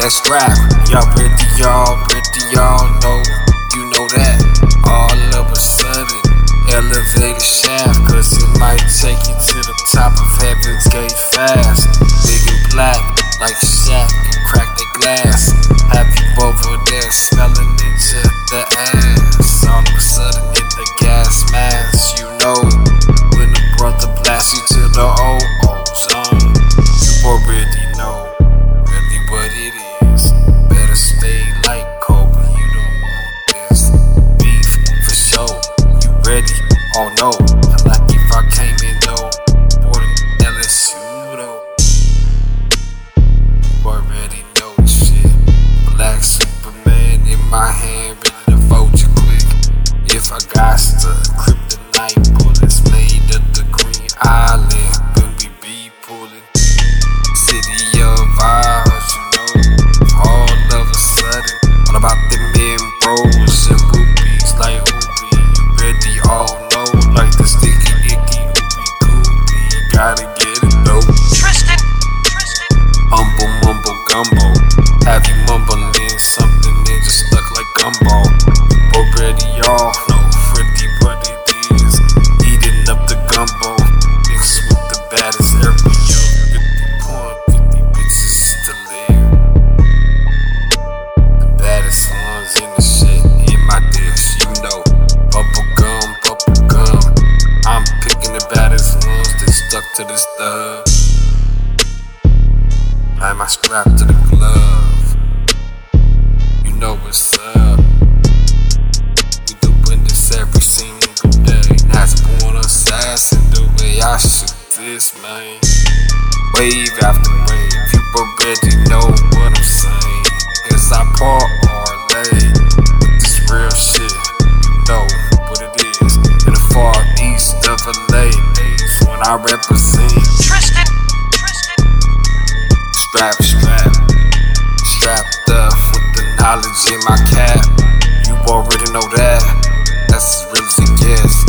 that scrap. Y'all pretty, y'all pretty, y'all know, you know that. All of a sudden, elevator shaft, cause it might take you to the top of heaven's gate fast. Big and black, like Shaq, and crack the glass. Have you over there smelling into the ass? I got the kryptonite bullets made of the green island, when we be pulling. City of ours, you know. All of a sudden, all about them men bros and rubies like Hoopy. You ready? All know like the sticky icky hoopy goopy. Gotta get it though. Tristan, Tristan, Humble mumble gumbo. Have you to this stuff. Tie my strap to the glove. You know what's up. We doing this every single day. That's born assassin, the way I shoot this, man. Wave after wave, you already know what I'm saying. As I parlay with this real shit, you know what it is. In the far east of LA, Tristan, I represent. Tristan, Tristan. Strap, strap. Strapped up with the knowledge in my cap. You already know that. That's as real as it gets.